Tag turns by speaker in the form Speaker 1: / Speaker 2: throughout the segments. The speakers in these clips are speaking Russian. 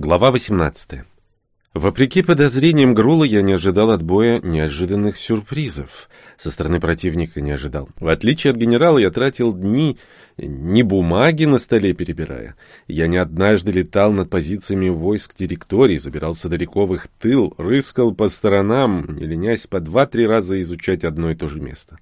Speaker 1: Глава 18. Вопреки подозрениям Грула, я не ожидал от боя неожиданных сюрпризов. Со стороны противника не ожидал. В отличие от генерала, я тратил дни не бумаги на столе перебирая. Я не однажды летал над позициями войск директории, забирался далеко в их тыл, рыскал по сторонам, не ленясь по два-три раза изучать одно и то же место.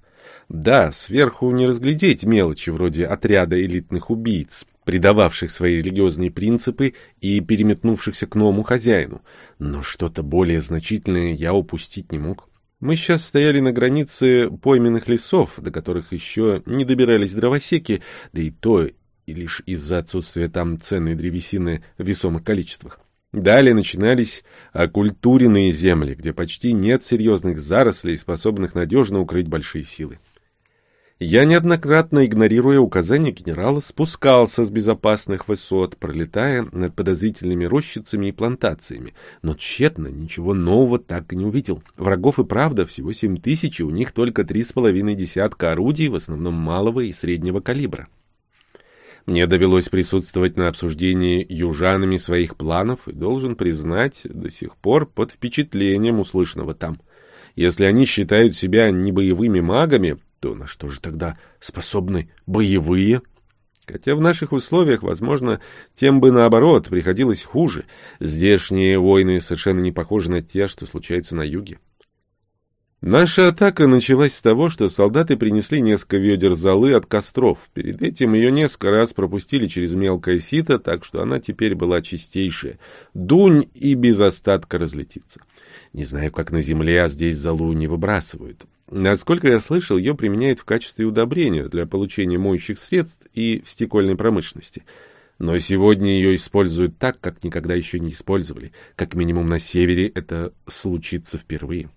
Speaker 1: Да, сверху не разглядеть мелочи вроде отряда элитных убийц, предававших свои религиозные принципы и переметнувшихся к новому хозяину. Но что-то более значительное я упустить не мог. Мы сейчас стояли на границе пойменных лесов, до которых еще не добирались дровосеки, да и то и лишь из-за отсутствия там ценной древесины в весомых количествах. Далее начинались оккультуренные земли, где почти нет серьезных зарослей, способных надежно укрыть большие силы. Я неоднократно, игнорируя указания генерала, спускался с безопасных высот, пролетая над подозрительными рощицами и плантациями, но тщетно ничего нового так и не увидел. Врагов и правда всего семь тысяч, и у них только три с половиной десятка орудий, в основном малого и среднего калибра. Мне довелось присутствовать на обсуждении южанами своих планов и должен признать, до сих пор под впечатлением услышанного там. Если они считают себя не боевыми магами, то на что же тогда способны боевые? Хотя в наших условиях, возможно, тем бы наоборот приходилось хуже. Здешние войны совершенно не похожи на те, что случаются на юге. Наша атака началась с того, что солдаты принесли несколько ведер золы от костров. Перед этим ее несколько раз пропустили через мелкое сито, так что она теперь была чистейшая. Дунь и без остатка разлетится. Не знаю, как на земле, а здесь золу не выбрасывают. Насколько я слышал, ее применяют в качестве удобрения для получения моющих средств и в стекольной промышленности. Но сегодня ее используют так, как никогда еще не использовали. Как минимум на севере это случится впервые.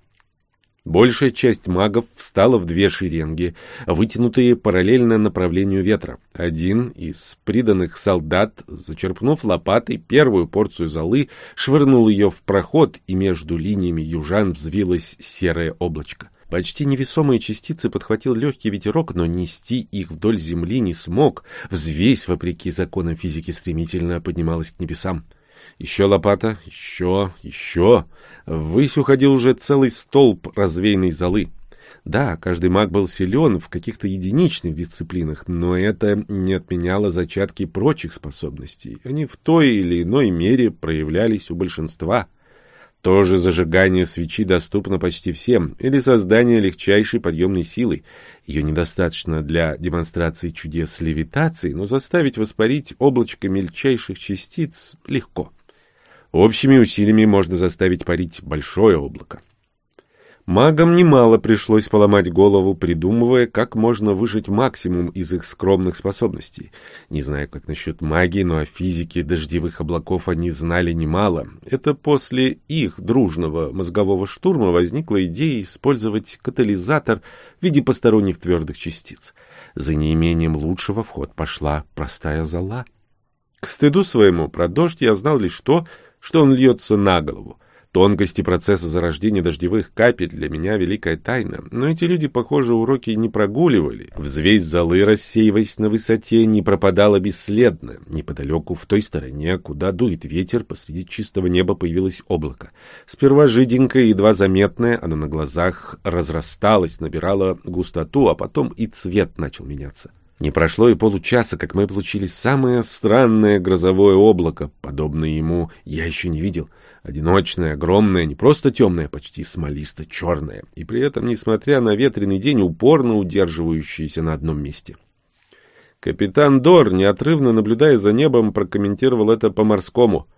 Speaker 1: Большая часть магов встала в две шеренги, вытянутые параллельно направлению ветра. Один из приданных солдат, зачерпнув лопатой первую порцию золы, швырнул ее в проход, и между линиями южан взвилось серое облачко. Почти невесомые частицы подхватил легкий ветерок, но нести их вдоль земли не смог. Взвесь, вопреки законам физики, стремительно поднималась к небесам. Еще лопата, еще, еще. Ввысь уходил уже целый столб развеянной золы. Да, каждый маг был силен в каких-то единичных дисциплинах, но это не отменяло зачатки прочих способностей. Они в той или иной мере проявлялись у большинства — тоже зажигание свечи доступно почти всем, или создание легчайшей подъемной силы. Ее недостаточно для демонстрации чудес левитации, но заставить воспарить облачко мельчайших частиц легко. Общими усилиями можно заставить парить большое облако. Магам немало пришлось поломать голову, придумывая, как можно выжать максимум из их скромных способностей. Не знаю, как насчет магии, но о физике дождевых облаков они знали немало. Это после их дружного мозгового штурма возникла идея использовать катализатор в виде посторонних твердых частиц. За неимением лучшего в ход пошла простая зола. К стыду своему про дождь я знал лишь то, что он льется на голову. Тонкости процесса зарождения дождевых капель для меня великая тайна, но эти люди, похоже, уроки не прогуливали. Взвесь золы, рассеиваясь на высоте, не пропадала бесследно. Неподалеку, в той стороне, куда дует ветер, посреди чистого неба появилось облако. Сперва жиденькое, едва заметное, оно на глазах разрасталось, набирало густоту, а потом и цвет начал меняться. Не прошло и получаса, как мы получили самое странное грозовое облако. Подобное ему я еще не видел. Одиночное, огромное, не просто темное, почти смолисто-черное, и при этом, несмотря на ветреный день, упорно удерживающееся на одном месте. Капитан Дор, неотрывно наблюдая за небом, прокомментировал это по-морскому.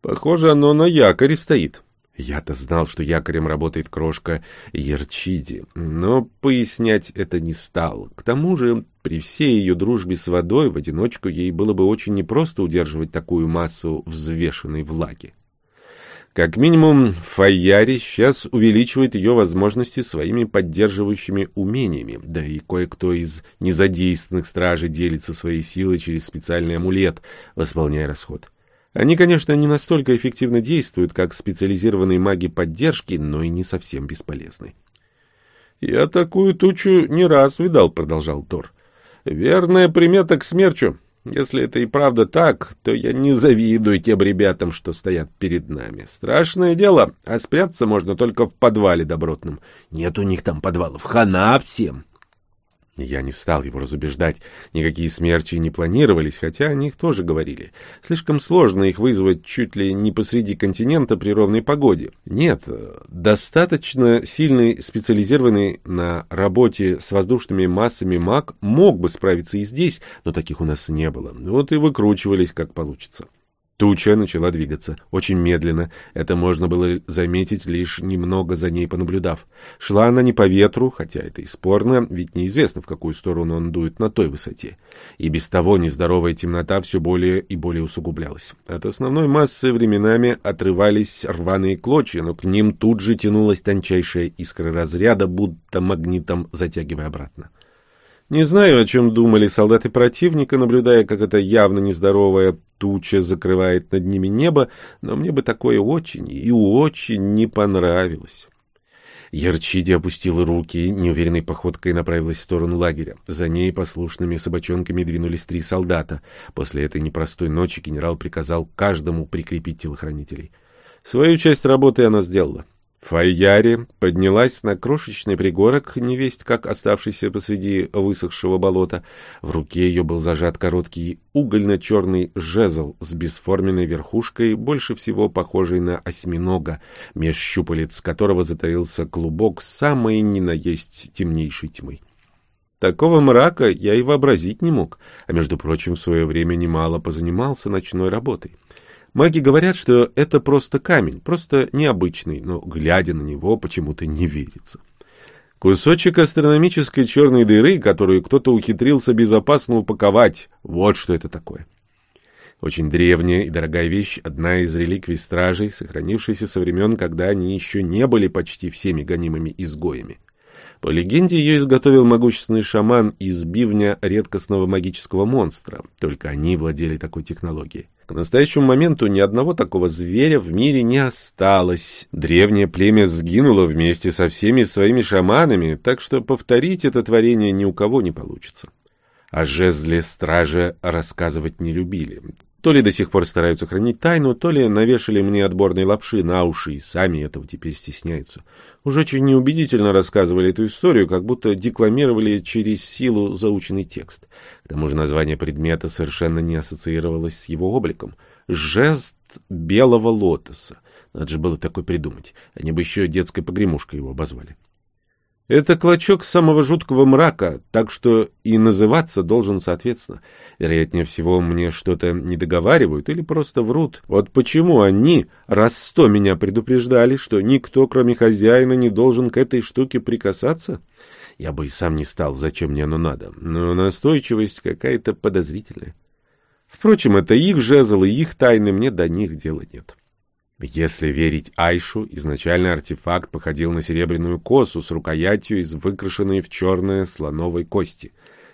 Speaker 1: «Похоже, оно на якоре стоит». Я-то знал, что якорем работает крошка Ярчиди, но пояснять это не стал. К тому же, при всей ее дружбе с водой, в одиночку ей было бы очень непросто удерживать такую массу взвешенной влаги. Как минимум, Фаяри сейчас увеличивает ее возможности своими поддерживающими умениями, да и кое-кто из незадействованных стражей делится своей силой через специальный амулет, восполняя расход. Они, конечно, не настолько эффективно действуют, как специализированные маги поддержки, но и не совсем бесполезны. «Я такую тучу не раз видал», — продолжал Тор. «Верная примета к смерчу. Если это и правда так, то я не завидую тем ребятам, что стоят перед нами. Страшное дело, а спрятаться можно только в подвале добротном. Нет у них там подвалов, хана всем. Я не стал его разубеждать. Никакие смерчи не планировались, хотя о них тоже говорили. Слишком сложно их вызвать чуть ли не посреди континента при ровной погоде. Нет, достаточно сильный, специализированный на работе с воздушными массами маг мог бы справиться и здесь, но таких у нас не было. Вот и выкручивались, как получится. Туча начала двигаться, очень медленно, это можно было заметить, лишь немного за ней понаблюдав. Шла она не по ветру, хотя это и спорно, ведь неизвестно, в какую сторону он дует на той высоте. И без того нездоровая темнота все более и более усугублялась. От основной массы временами отрывались рваные клочья, но к ним тут же тянулась тончайшая искра разряда, будто магнитом затягивая обратно. Не знаю, о чем думали солдаты противника, наблюдая, как эта явно нездоровая туча закрывает над ними небо, но мне бы такое очень и очень не понравилось. Ярчиди опустила руки, неуверенной походкой направилась в сторону лагеря. За ней послушными собачонками двинулись три солдата. После этой непростой ночи генерал приказал каждому прикрепить телохранителей. Свою часть работы она сделала. Файяри поднялась на крошечный пригорок, невесть как оставшийся посреди высохшего болота. В руке ее был зажат короткий угольно-черный жезл с бесформенной верхушкой, больше всего похожий на осьминога, меж щупалец которого затаился клубок самой ни на есть темнейшей тьмы. Такого мрака я и вообразить не мог, а, между прочим, в свое время немало позанимался ночной работой. Маги говорят, что это просто камень, просто необычный, но, глядя на него, почему-то не верится. Кусочек астрономической черной дыры, которую кто-то ухитрился безопасно упаковать. Вот что это такое. Очень древняя и дорогая вещь, одна из реликвий стражей, сохранившаяся со времен, когда они еще не были почти всеми гонимыми изгоями. По легенде, ее изготовил могущественный шаман из бивня редкостного магического монстра. Только они владели такой технологией. К настоящему моменту ни одного такого зверя в мире не осталось. Древнее племя сгинуло вместе со всеми своими шаманами, так что повторить это творение ни у кого не получится. О жезле стражи рассказывать не любили. То ли до сих пор стараются хранить тайну, то ли навешали мне отборной лапши на уши и сами этого теперь стесняются. Уже очень неубедительно рассказывали эту историю, как будто декламировали через силу заученный текст. К тому же название предмета совершенно не ассоциировалось с его обликом. Жест белого лотоса. Надо же было такой придумать. Они бы еще детской погремушкой его обозвали. Это клочок самого жуткого мрака, так что и называться должен соответственно. Вероятнее всего, мне что-то не договаривают или просто врут. Вот почему они раз сто меня предупреждали, что никто, кроме хозяина, не должен к этой штуке прикасаться? Я бы и сам не стал, зачем мне оно надо, но настойчивость какая-то подозрительная. Впрочем, это их жезл и их тайны, мне до них дела нет. Если верить Айшу, изначально артефакт походил на серебряную косу с рукоятью из выкрашенной в черное слоновой кости.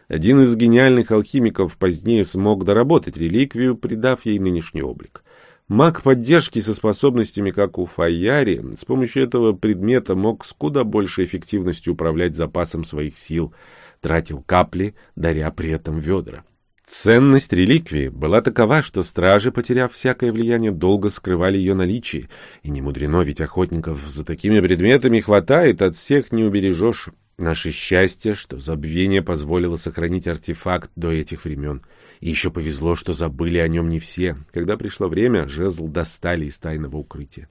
Speaker 1: Один из гениальных алхимиков позднее смог доработать реликвию, придав ей нынешний облик. Маг поддержки со способностями, как у Фаяри, с помощью этого предмета мог с куда большей эффективностью управлять запасом своих сил, тратил капли, даря при этом ведра. Ценность реликвии была такова, что стражи, потеряв всякое влияние, долго скрывали ее наличие, и не мудрено, ведь охотников за такими предметами хватает, от всех не убережешь. Наше счастье, что забвение позволило сохранить артефакт до этих времен. И еще повезло, что забыли о нем не все. Когда пришло время, жезл достали из тайного укрытия.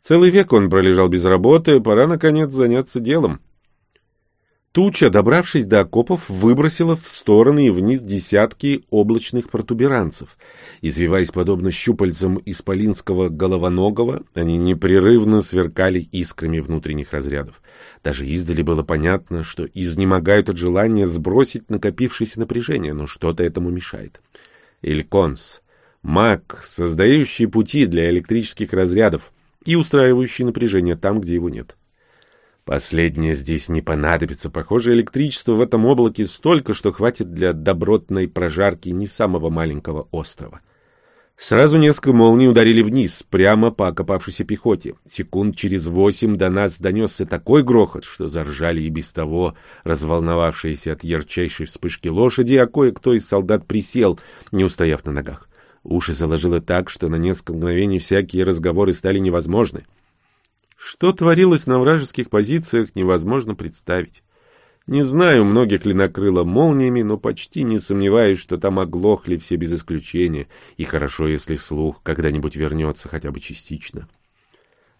Speaker 1: Целый век он пролежал без работы, пора, наконец, заняться делом. Туча, добравшись до окопов, выбросила в стороны и вниз десятки облачных протуберанцев. Извиваясь подобно щупальцам исполинского головоногого, они непрерывно сверкали искрами внутренних разрядов. Даже издали было понятно, что изнемогают от желания сбросить накопившееся напряжение, но что-то этому мешает. Ильконс — маг, создающий пути для электрических разрядов и устраивающий напряжение там, где его нет. — Последнее здесь не понадобится. Похоже, электричества в этом облаке столько, что хватит для добротной прожарки не самого маленького острова. Сразу несколько молний ударили вниз, прямо по окопавшейся пехоте. Секунд через восемь до нас донесся такой грохот, что заржали и без того разволновавшиеся от ярчайшей вспышки лошади, а кое-кто из солдат присел, не устояв на ногах. Уши заложило так, что на несколько мгновений всякие разговоры стали невозможны. Что творилось на вражеских позициях, невозможно представить. Не знаю, многих ли накрыло молниями, но почти не сомневаюсь, что там оглохли все без исключения, и хорошо, если слух когда-нибудь вернется хотя бы частично.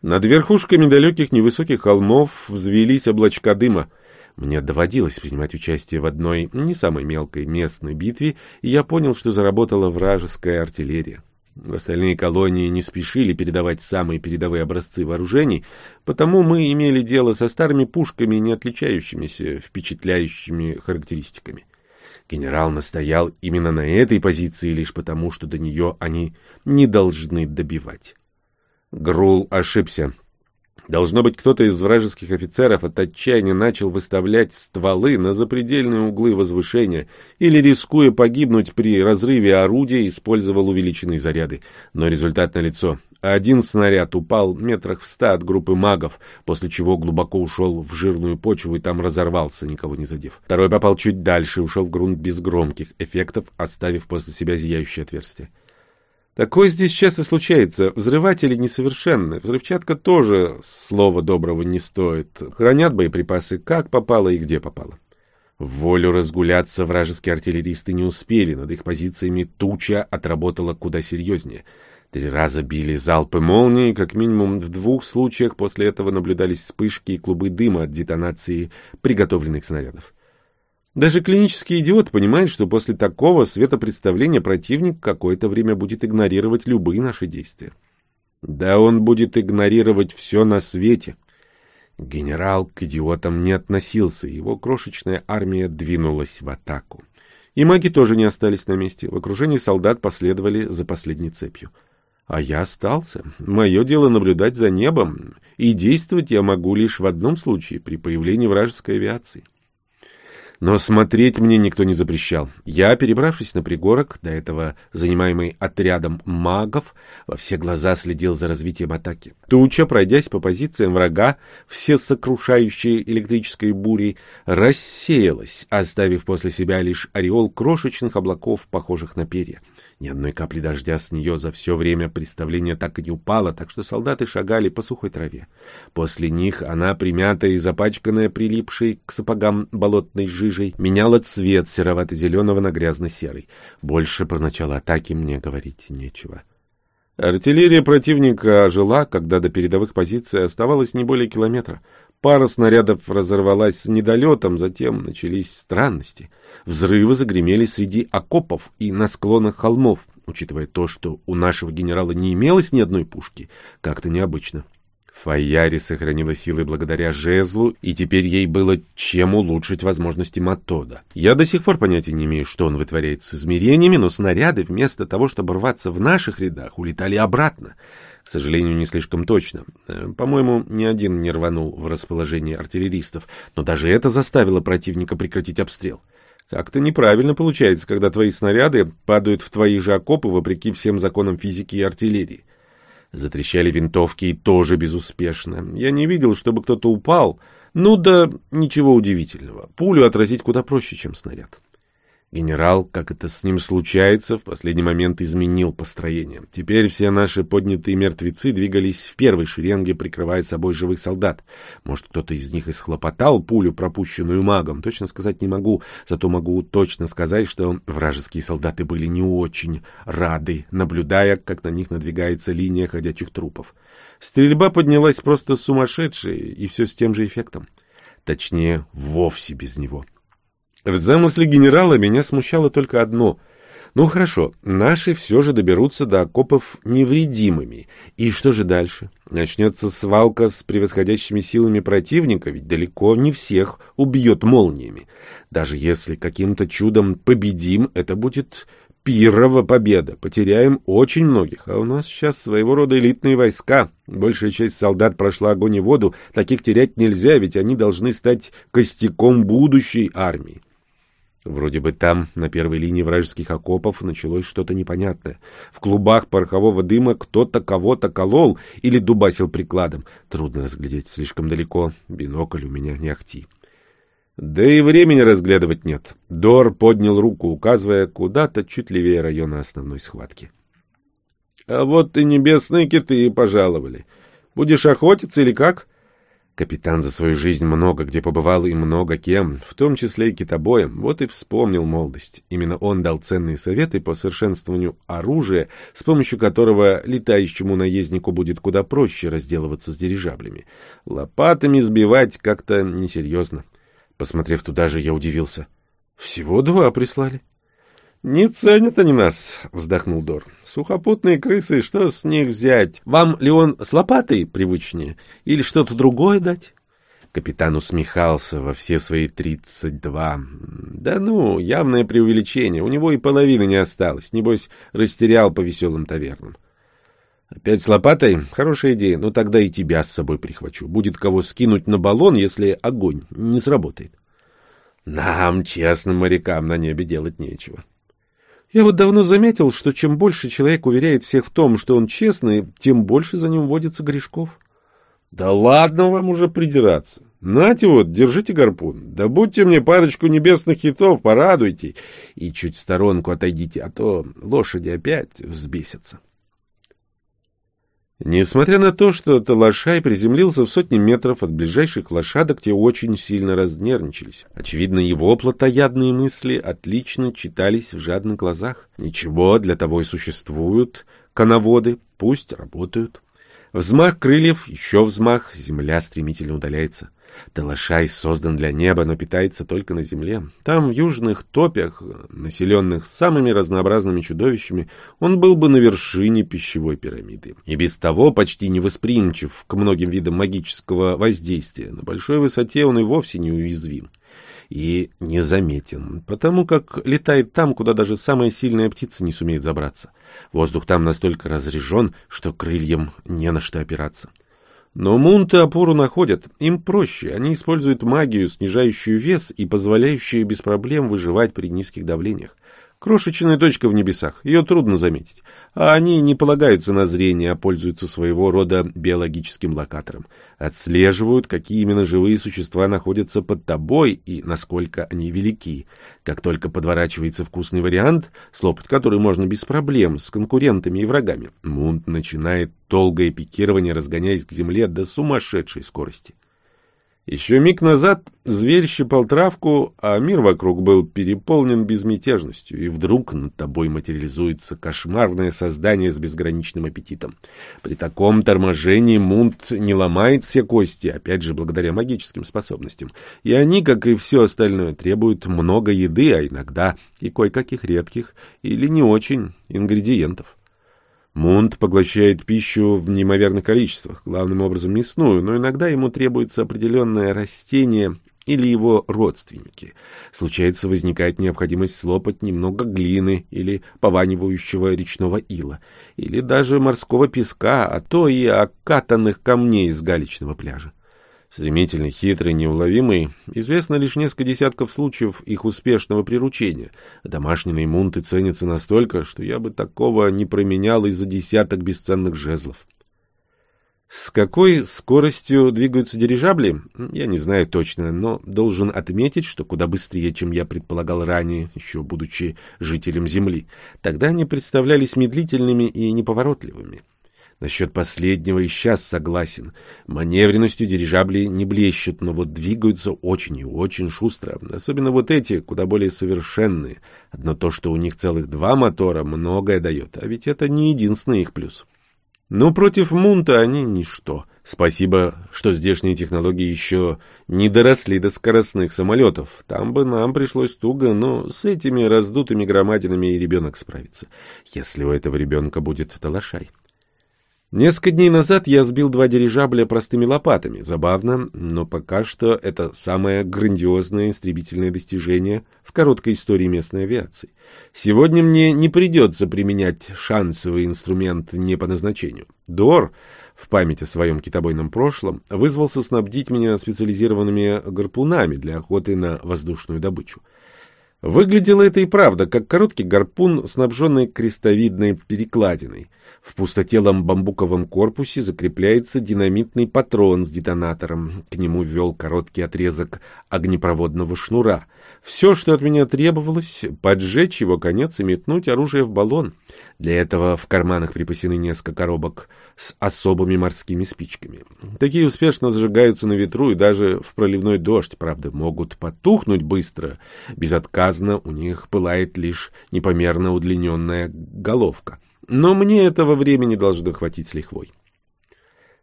Speaker 1: Над верхушками далеких невысоких холмов взвелись облачка дыма. Мне доводилось принимать участие в одной не самой мелкой местной битве, и я понял, что заработала вражеская артиллерия. Остальные колонии не спешили передавать самые передовые образцы вооружений, потому мы имели дело со старыми пушками, не отличающимися впечатляющими характеристиками. Генерал настоял именно на этой позиции лишь потому, что до нее они не должны добивать. Грул ошибся. Должно быть, кто-то из вражеских офицеров от отчаяния начал выставлять стволы на запредельные углы возвышения или, рискуя погибнуть при разрыве орудия, использовал увеличенные заряды. Но результат налицо. Один снаряд упал метрах в ста от группы магов, после чего глубоко ушел в жирную почву и там разорвался, никого не задев. Второй попал чуть дальше и ушел в грунт без громких эффектов, оставив после себя зияющее отверстие. Такое здесь часто случается. Взрыватели несовершенны. Взрывчатка тоже слова доброго не стоит. Хранят боеприпасы как попало и где попало. Волю разгуляться вражеские артиллеристы не успели. Над их позициями туча отработала куда серьезнее. Три раза били залпы молнии, как минимум в двух случаях после этого наблюдались вспышки и клубы дыма от детонации приготовленных снарядов. Даже клинический идиот понимает, что после такого светопредставления противник какое-то время будет игнорировать любые наши действия. Да он будет игнорировать все на свете. Генерал к идиотам не относился, его крошечная армия двинулась в атаку. И маги тоже не остались на месте. В окружении солдат последовали за последней цепью. А я остался. Мое дело наблюдать за небом, и действовать я могу лишь в одном случае, при появлении вражеской авиации. Но смотреть мне никто не запрещал. Я, перебравшись на пригорок, до этого занимаемый отрядом магов, во все глаза следил за развитием атаки. Туча, пройдясь по позициям врага, все сокрушающей электрической бурей, рассеялась, оставив после себя лишь ореол крошечных облаков, похожих на перья. Ни одной капли дождя с нее за все время представления так и не упало, так что солдаты шагали по сухой траве. После них она, примятая и запачканная, прилипшей к сапогам болотной жижей, меняла цвет серовато-зеленого на грязно-серый. Больше про начало атаки мне говорить нечего. Артиллерия противника ожила, когда до передовых позиций оставалось не более километра. Пара снарядов разорвалась с недолетом, затем начались странности. Взрывы загремели среди окопов и на склонах холмов. Учитывая то, что у нашего генерала не имелось ни одной пушки, как-то необычно. Фаяри сохранила силы благодаря жезлу, и теперь ей было чем улучшить возможности Матода. Я до сих пор понятия не имею, что он вытворяет с измерениями, но снаряды, вместо того, чтобы рваться в наших рядах, улетали обратно. К сожалению, не слишком точно. Э, по-моему, ни один не рванул в расположение артиллеристов, но даже это заставило противника прекратить обстрел. Как-то неправильно получается, когда твои снаряды падают в твои же окопы вопреки всем законам физики и артиллерии. Затрещали винтовки и тоже безуспешно. Я не видел, чтобы кто-то упал. Ну да ничего удивительного. Пулю отразить куда проще, чем снаряд. Генерал, как это с ним случается, в последний момент изменил построение. Теперь все наши поднятые мертвецы двигались в первой шеренге, прикрывая собой живых солдат. Может, кто-то из них исхлопотал пулю, пропущенную магом, точно сказать не могу, зато могу точно сказать, что вражеские солдаты были не очень рады, наблюдая, как на них надвигается линия ходячих трупов. Стрельба поднялась просто сумасшедшая, и все с тем же эффектом. Точнее, вовсе без него. — в замысле генерала меня смущало только одно. Ну хорошо, наши все же доберутся до окопов невредимыми. И что же дальше? Начнется свалка с превосходящими силами противника, ведь далеко не всех убьет молниями. Даже если каким-то чудом победим, это будет пирова победа. Потеряем очень многих, а у нас сейчас своего рода элитные войска. Большая часть солдат прошла огонь и воду, таких терять нельзя, ведь они должны стать костяком будущей армии. Вроде бы там, на первой линии вражеских окопов, началось что-то непонятное. В клубах порохового дыма кто-то кого-то колол или дубасил прикладом. Трудно разглядеть слишком далеко, бинокль у меня не ахти. Да и времени разглядывать нет. Дор поднял руку, указывая куда-то чуть левее района основной схватки. — А вот и небесные киты пожаловали. Будешь охотиться или как? Капитан за свою жизнь много где побывал и много кем, в том числе и китобоем, вот и вспомнил молодость. Именно он дал ценные советы по совершенствованию оружия, с помощью которого летающему наезднику будет куда проще разделываться с дирижаблями. Лопатами сбивать как-то несерьезно. Посмотрев туда же, я удивился. Всего два прислали. «Не ценят они нас», — вздохнул Дор. «Сухопутные крысы, что с них взять? Вам ли он с лопатой привычнее? Или что-то другое дать?» Капитан усмехался во все свои тридцать два. Да ну, явное преувеличение. У него и половины не осталось. Небось, растерял по веселым тавернам. Опять с лопатой? Хорошая идея. Но тогда и тебя с собой прихвачу. Будет кого скинуть на баллон, если огонь не сработает. Нам, честным морякам, на небе делать нечего. Я вот давно заметил, что чем больше человек уверяет всех в том, что он честный, тем больше за ним водится грешков. Да ладно вам уже придираться. Нате вот, держите гарпун. Да будьте мне парочку небесных хитов, порадуйте. И чуть в сторонку отойдите, а то лошади опять взбесятся. Несмотря на то, что Талашай приземлился в сотни метров от ближайших лошадок, те очень сильно разнервничались. Очевидно, его плотоядные мысли отлично читались в жадных глазах. Ничего, для того и существуют коноводы, пусть работают. Взмах крыльев, еще взмах, земля стремительно удаляется. Талашай создан для неба, но питается только на земле. Там, в южных топях, населенных самыми разнообразными чудовищами, он был бы на вершине пищевой пирамиды. И без того почти невосприимчив к многим видам магического воздействия. На большой высоте он и вовсе неуязвим и незаметен, потому как летает там, куда даже самая сильная птица не сумеет забраться. Воздух там настолько разрежен, что крыльям не на что опираться. Но мунты опору находят. Им проще. Они используют магию, снижающую вес и позволяющую без проблем выживать при низких давлениях. Крошечная точка в небесах, ее трудно заметить. А они не полагаются на зрение, а пользуются своего рода биологическим локатором. Отслеживают, какие именно живые существа находятся под тобой и насколько они велики. Как только подворачивается вкусный вариант, слопать который можно без проблем с конкурентами и врагами, Мунт начинает долгое пикирование, разгоняясь к земле до сумасшедшей скорости. Еще миг назад зверь щипал травку, а мир вокруг был переполнен безмятежностью, и вдруг над тобой материализуется кошмарное создание с безграничным аппетитом. При таком торможении Мунт не ломает все кости, опять же, благодаря магическим способностям. И они, как и все остальное, требуют много еды, а иногда и кое-каких редких или не очень ингредиентов. Мунт поглощает пищу в неимоверных количествах, главным образом мясную, но иногда ему требуется определенное растение или его родственники. Случается, возникает необходимость слопать немного глины или пованивающего речного ила, или даже морского песка, а то и окатанных камней с галечного пляжа. Стремительный, хитрый, неуловимый, известно лишь несколько десятков случаев их успешного приручения. Домашние мунты ценятся настолько, что я бы такого не променял из-за десяток бесценных жезлов. С какой скоростью двигаются дирижабли, я не знаю точно, но должен отметить, что куда быстрее, чем я предполагал ранее, еще будучи жителем Земли. Тогда они представлялись медлительными и неповоротливыми. Насчет последнего и сейчас согласен. Маневренностью дирижабли не блещут, но вот двигаются очень и очень шустро. Особенно вот эти, куда более совершенные. Одно то, что у них целых два мотора, многое дает. А ведь это не единственный их плюс. Но против Мунта они ничто. Спасибо, что здешние технологии еще не доросли до скоростных самолетов. Там бы нам пришлось туго, но с этими раздутыми громадинами и ребенок справится. Если у этого ребенка будет талашай. Несколько дней назад я сбил два дирижабля простыми лопатами. Забавно, но пока что это самое грандиозное истребительное достижение в короткой истории местной авиации. Сегодня мне не придется применять шансовый инструмент не по назначению. Дор, в память о своем китобойном прошлом, вызвался снабдить меня специализированными гарпунами для охоты на воздушную добычу. Выглядело это и правда, как короткий гарпун, снабженный крестовидной перекладиной. В пустотелом бамбуковом корпусе закрепляется динамитный патрон с детонатором. К нему ввел короткий отрезок огнепроводного шнура. Все, что от меня требовалось, поджечь его конец и метнуть оружие в баллон. Для этого в карманах припасены несколько коробок с особыми морскими спичками. Такие успешно зажигаются на ветру и даже в проливной дождь, правда, могут потухнуть быстро. Безотказно у них пылает лишь непомерно удлиненная головка. Но мне этого времени должно хватить с лихвой.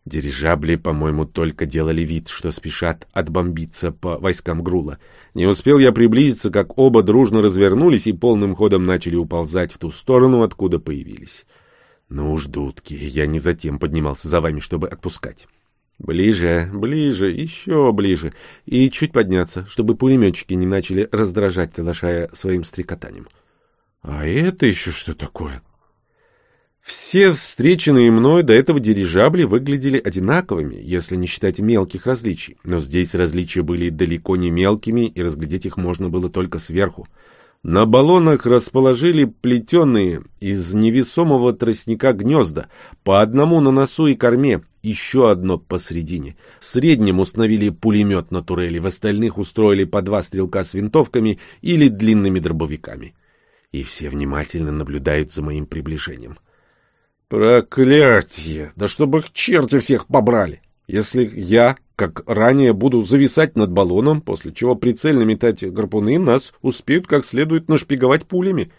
Speaker 1: Дирижабли, по-моему, только делали вид, что спешат отбомбиться по войскам Грула. Не успел я приблизиться, как оба дружно развернулись и полным ходом начали уползать в ту сторону, откуда появились. Ну уж, дудки, я не затем поднимался за вами, чтобы отпускать. Ближе, ближе, еще ближе. И чуть подняться, чтобы пулеметчики не начали раздражать Талашая своим стрекотанием. А это еще что такое? Все встреченные мной до этого дирижабли выглядели одинаковыми, если не считать мелких различий. Но здесь различия были далеко не мелкими, и разглядеть их можно было только сверху. На баллонах расположили плетеные из невесомого тростника гнезда, по одному на носу и корме, еще одно посредине. В среднем установили пулемет на турели, в остальных устроили по два стрелка с винтовками или длинными дробовиками. И все внимательно наблюдают за моим приближением. Проклятие! Да чтобы их черти всех побрали! Если я, как ранее, буду зависать над баллоном, после чего прицельно метать гарпуны, нас успеют как следует нашпиговать пулями.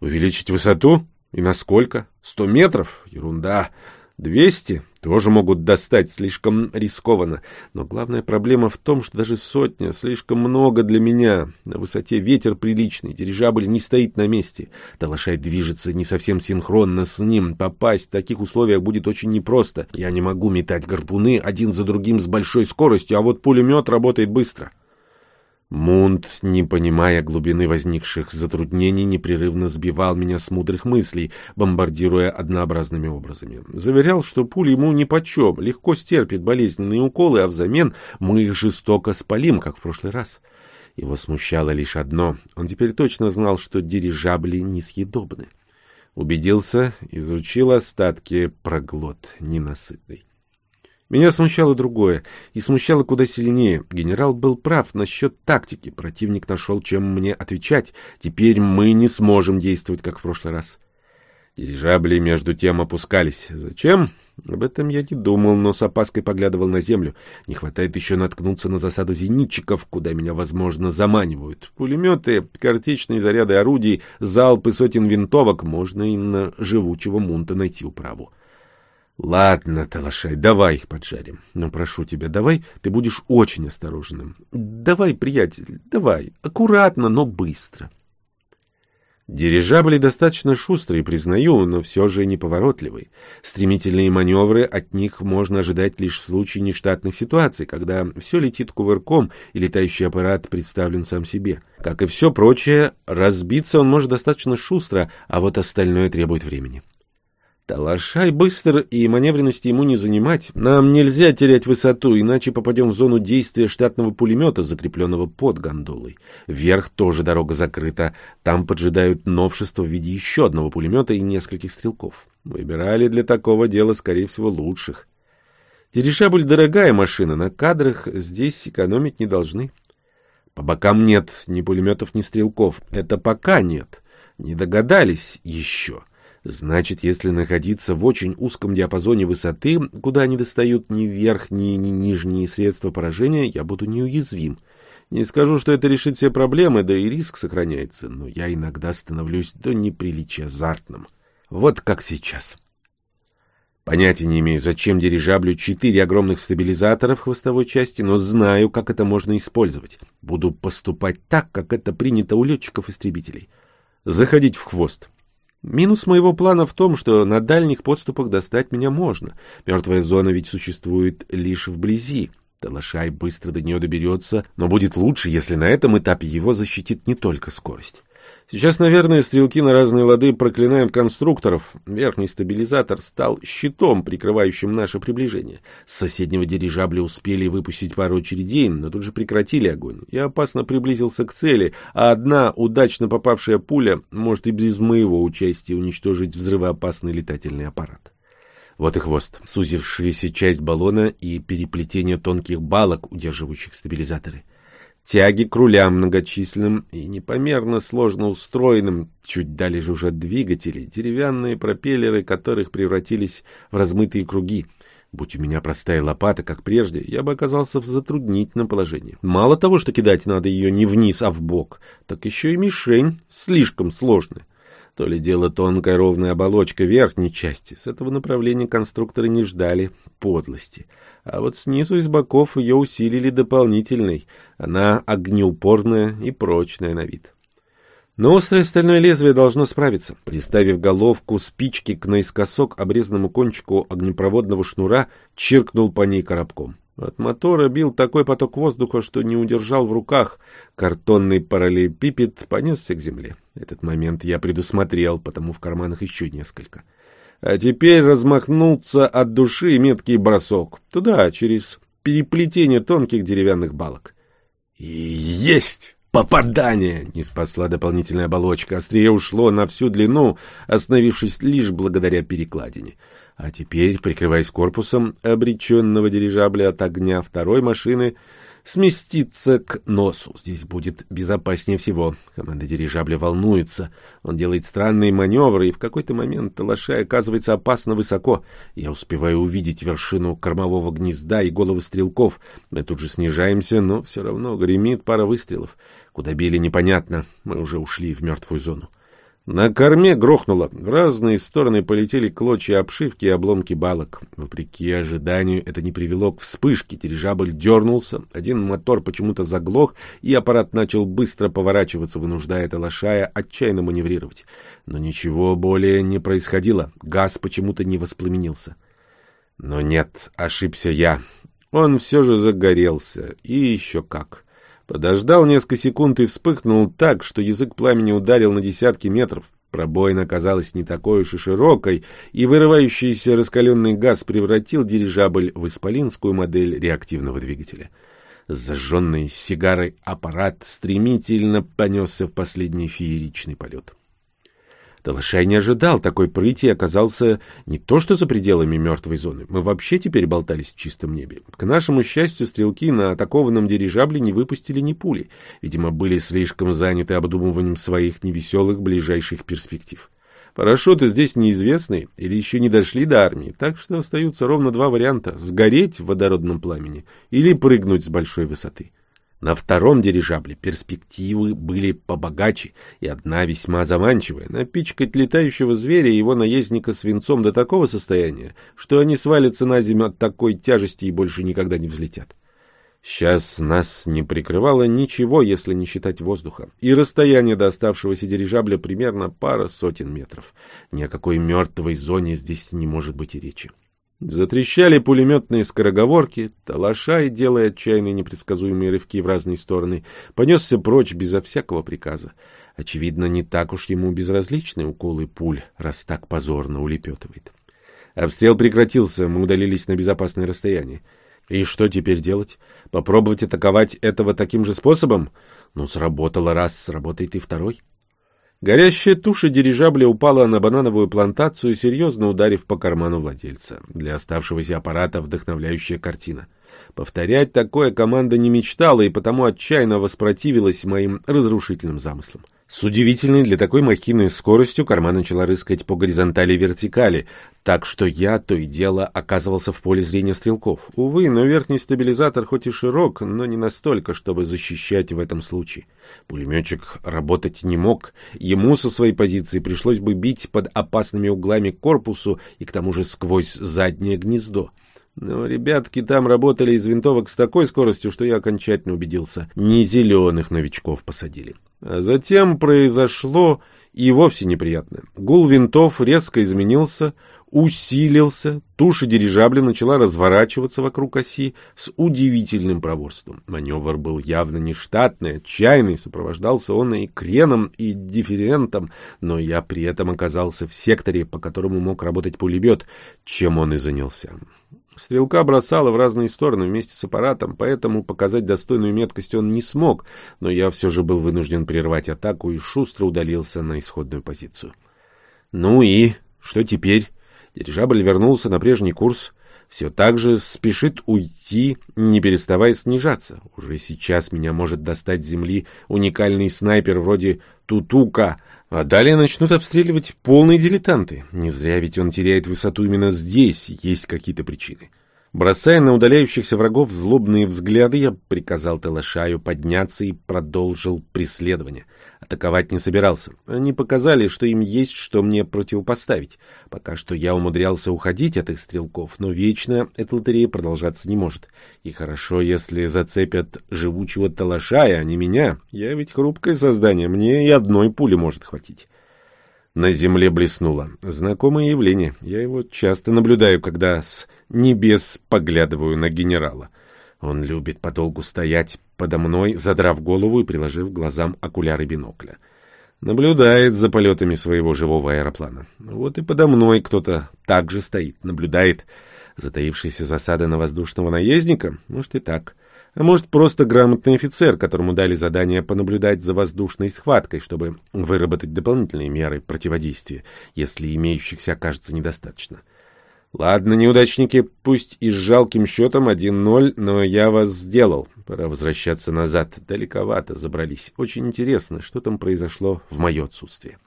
Speaker 1: Увеличить высоту? И насколько? Сто метров? Ерунда. Двести тоже могут достать слишком рискованно. Но главная проблема в том, что даже сотня слишком много для меня. На высоте ветер приличный, дирижабль не стоит на месте. Талашай движется не совсем синхронно с ним. Попасть в таких условиях будет очень непросто. Я не могу метать гарпуны один за другим с большой скоростью, а вот пулемет работает быстро. — Мунд, не понимая глубины возникших затруднений, непрерывно сбивал меня с мудрых мыслей, бомбардируя однообразными образами. Заверял, что пули ему нипочем, легко стерпит болезненные уколы, а взамен мы их жестоко спалим, как в прошлый раз. Его смущало лишь одно. Он теперь точно знал, что дирижабли несъедобны. Убедился, изучил остатки проглот ненасытный. Меня смущало другое, и смущало куда сильнее. Генерал был прав насчет тактики. Противник нашел, чем мне отвечать. Теперь мы не сможем действовать, как в прошлый раз. Дирижабли между тем опускались. Зачем? Об этом я не думал, но с опаской поглядывал на землю. Не хватает еще наткнуться на засаду зенитчиков, куда меня, возможно, заманивают. Пулеметы, картечные заряды орудий, залпы сотен винтовок. Можно и на живучего мунта найти управу. Ладно, Талашай, давай их поджарим. Но прошу тебя, давай, ты будешь очень осторожным. Давай, приятель, давай, аккуратно, но быстро. Дирижабли достаточно шустрые, признаю, но все же неповоротливые. Стремительные маневры от них можно ожидать лишь в случае нештатных ситуаций, когда все летит кувырком и летающий аппарат представлен сам себе. Как и все прочее, разбиться он может достаточно шустро, а вот остальное требует времени. Талашай быстр, и маневренности ему не занимать. Нам нельзя терять высоту, иначе попадем в зону действия штатного пулемета, закрепленного под гондолой. Вверх тоже дорога закрыта. Там поджидают новшества в виде еще одного пулемета и нескольких стрелков. Выбирали для такого дела, скорее всего, лучших. Дирижабль — дорогая машина, на кадрах здесь экономить не должны. По бокам нет ни пулеметов, ни стрелков. Это пока нет. Не догадались еще. — Значит, если находиться в очень узком диапазоне высоты, куда не достают ни верхние, ни нижние средства поражения, я буду неуязвим. Не скажу, что это решит все проблемы, да и риск сохраняется, но я иногда становлюсь до неприличия азартным. Вот как сейчас. Понятия не имею, зачем дирижаблю четыре огромных стабилизатора в хвостовой части, но знаю, как это можно использовать. Буду поступать так, как это принято у летчиков-истребителей. Заходить в хвост. Минус моего плана в том, что на дальних подступах достать меня можно. Мертвая зона ведь существует лишь вблизи. Талашай быстро до нее доберется, но будет лучше, если на этом этапе его защитит не только скорость. Сейчас, наверное, стрелки на разные лады проклинают конструкторов. Верхний стабилизатор стал щитом, прикрывающим наше приближение. С соседнего дирижабля успели выпустить пару очередей, но тут же прекратили огонь. Я опасно приблизился к цели, а одна удачно попавшая пуля может и без моего участия уничтожить взрывоопасный летательный аппарат. Вот и хвост, сузившаяся часть баллона и переплетение тонких балок, удерживающих стабилизаторы. Тяги к рулям многочисленным и непомерно сложно устроенным, чуть же уже двигатели, деревянные пропеллеры которых превратились в размытые круги. Будь у меня простая лопата, как прежде, я бы оказался в затруднительном положении. Мало того, что кидать надо ее не вниз, а в бок, так еще и мишень слишком сложная. То ли дело тонкая ровная оболочка верхней части. С этого направления конструкторы не ждали подлости. А вот снизу и с боков ее усилили дополнительной. Она огнеупорная и прочная на вид. Но острое стальное лезвие должно справиться. Приставив головку спички к наискосок обрезанному кончику огнепроводного шнура, чиркнул по ней коробком. От мотора бил такой поток воздуха, что не удержал в руках. Картонный параллелепипед понесся к земле. Этот момент я предусмотрел, потому в карманах еще несколько. А теперь размахнулся от души меткий бросок. Туда, через переплетение тонких деревянных балок. И есть! Попадание! Не спасла дополнительная оболочка. Острие ушло на всю длину, остановившись лишь благодаря перекладине. А теперь, прикрываясь корпусом обреченного дирижабля от огня второй машины, сместиться к носу. Здесь будет безопаснее всего. Команда дирижабля волнуется. Он делает странные маневры, и в какой-то момент лошадь оказывается опасно высоко. Я успеваю увидеть вершину кормового гнезда и головы стрелков. Мы тут же снижаемся, но все равно гремит пара выстрелов. Куда били, непонятно. Мы уже ушли в мертвую зону. На корме грохнуло. В разные стороны полетели клочья обшивки и обломки балок. Вопреки ожиданию, это не привело к вспышке. Дирижабль дернулся, один мотор почему-то заглох, и аппарат начал быстро поворачиваться, вынуждая Талашая отчаянно маневрировать. Но ничего более не происходило. Газ почему-то не воспламенился. Но нет, ошибся я. Он все же загорелся. И еще как. Подождал несколько секунд и вспыхнул так, что язык пламени ударил на десятки метров. Пробоина оказалась не такой уж и широкой, и вырывающийся раскаленный газ превратил дирижабль в исполинскую модель реактивного двигателя. Зажженный сигарой аппарат стремительно понесся в последний фееричный полет. Талашай не ожидал такой прыти и оказался не то что за пределами мертвой зоны. Мы вообще теперь болтались в чистом небе. К нашему счастью, стрелки на атакованном дирижабле не выпустили ни пули. Видимо, были слишком заняты обдумыванием своих невеселых ближайших перспектив. Парашюты здесь неизвестны или еще не дошли до армии, так что остаются ровно два варианта — сгореть в водородном пламени или прыгнуть с большой высоты. На втором дирижабле перспективы были побогаче, и одна весьма заманчивая — напичкать летающего зверя и его наездника свинцом до такого состояния, что они свалятся на землю от такой тяжести и больше никогда не взлетят. Сейчас нас не прикрывало ничего, если не считать воздуха, и расстояние до оставшегося дирижабля примерно пара сотен метров. Ни о какой мертвой зоне здесь не может быть и речи. Затрещали пулеметные скороговорки, Талашай, делая отчаянные непредсказуемые рывки в разные стороны, понесся прочь безо всякого приказа. Очевидно, не так уж ему безразличны уколы пуль, раз так позорно улепетывает. Обстрел прекратился, мы удалились на безопасное расстояние. И что теперь делать? Попробовать атаковать этого таким же способом? Ну, сработало раз, сработает и второй. Горящая туша дирижабля упала на банановую плантацию, серьезно ударив по карману владельца. Для оставшегося аппарата вдохновляющая картина. Повторять такое команда не мечтала и потому отчаянно воспротивилась моим разрушительным замыслам. С удивительной для такой махины скоростью корма начала рыскать по горизонтали и вертикали, так что я то и дело оказывался в поле зрения стрелков. Увы, но верхний стабилизатор хоть и широк, но не настолько, чтобы защищать в этом случае. Пулеметчик работать не мог, ему со своей позиции пришлось бы бить под опасными углами корпусу и к тому же сквозь заднее гнездо. Но ребятки там работали из винтовок с такой скоростью, что я окончательно убедился, не зеленых новичков посадили. А затем произошло и вовсе неприятное. Гул винтов резко изменился, усилился, туша дирижабля начала разворачиваться вокруг оси с удивительным проворством. Маневр был явно нештатный, отчаянный, сопровождался он и креном, и дифферентом, но я при этом оказался в секторе, по которому мог работать пулемет, чем он и занялся. Стрелка бросала в разные стороны вместе с аппаратом, поэтому показать достойную меткость он не смог, но я все же был вынужден прервать атаку и шустро удалился на исходную позицию. Ну и что теперь? Дирижабль вернулся на прежний курс. Все так же спешит уйти, не переставая снижаться. Уже сейчас меня может достать земли уникальный снайпер вроде Тутука, а далее начнут обстреливать полные дилетанты. Не зря ведь он теряет высоту именно здесь, есть какие-то причины. Бросая на удаляющихся врагов злобные взгляды, я приказал Талашаю подняться и продолжил преследование. Атаковать не собирался. Они показали, что им есть что мне противопоставить. Пока что я умудрялся уходить от их стрелков, но вечно эта лотерея продолжаться не может. И хорошо, если зацепят живучего Талашая, а не меня. Я ведь хрупкое создание, мне и одной пули может хватить. На земле блеснуло. Знакомое явление. Я его часто наблюдаю, когда с небес поглядываю на генерала. Он любит подолгу стоять подо мной, задрав голову и приложив глазам окуляры бинокля. Наблюдает за полетами своего живого аэроплана. Вот и подо мной кто-то также стоит, наблюдает затаившиеся засады на воздушного наездника. Может и так. А может, просто грамотный офицер, которому дали задание понаблюдать за воздушной схваткой, чтобы выработать дополнительные меры противодействия, если имеющихся окажется недостаточно. Ладно, неудачники, пусть и с жалким счетом 1-0, но я вас сделал. Пора возвращаться назад. Далековато забрались. Очень интересно, что там произошло в мое отсутствие.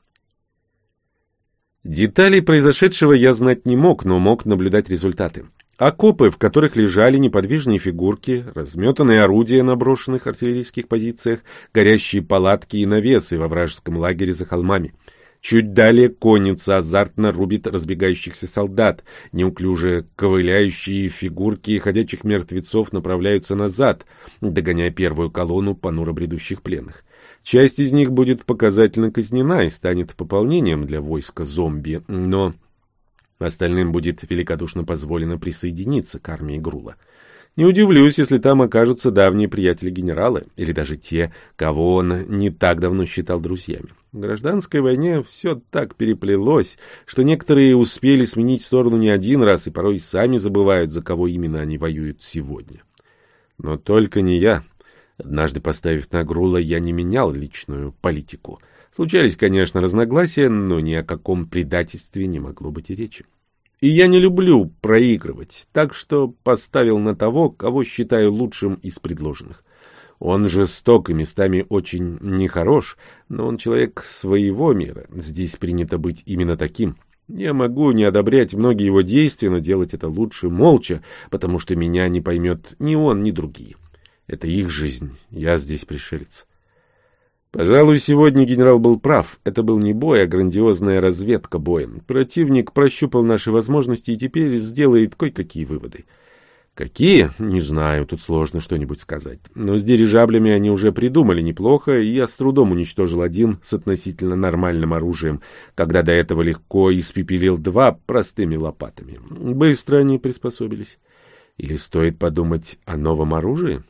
Speaker 1: Деталей произошедшего я знать не мог, но мог наблюдать результаты. Окопы, в которых лежали неподвижные фигурки, разметанные орудия на брошенных артиллерийских позициях, горящие палатки и навесы во вражеском лагере за холмами. Чуть далее конница азартно рубит разбегающихся солдат. Неуклюже ковыляющие фигурки ходячих мертвецов направляются назад, догоняя первую колонну понуро бредущих пленных. Часть из них будет показательно казнена и станет пополнением для войска зомби, но Остальным будет великодушно позволено присоединиться к армии Грула. Не удивлюсь, если там окажутся давние приятели генерала, или даже те, кого он не так давно считал друзьями. В гражданской войне все так переплелось, что некоторые успели сменить сторону не один раз и порой сами забывают, за кого именно они воюют сегодня. Но только не я. Однажды поставив на Грула, я не менял личную политику — Случались, конечно, разногласия, но ни о каком предательстве не могло быть и речи. И я не люблю проигрывать, так что поставил на того, кого считаю лучшим из предложенных. Он жесток и местами очень нехорош, но он человек своего мира. Здесь принято быть именно таким. Я могу не одобрять многие его действия, но делать это лучше молча, потому что меня не поймет ни он, ни другие. Это их жизнь, я здесь пришелец. Пожалуй, сегодня генерал был прав. Это был не бой, а грандиозная разведка боем. Противник прощупал наши возможности и теперь сделает кое-какие выводы. Какие? Не знаю, тут сложно что-нибудь сказать. Но с дирижаблями они уже придумали неплохо, и я с трудом уничтожил один с относительно нормальным оружием, когда до этого легко испепелил два простыми лопатами. Быстро они приспособились. Или стоит подумать о новом оружии?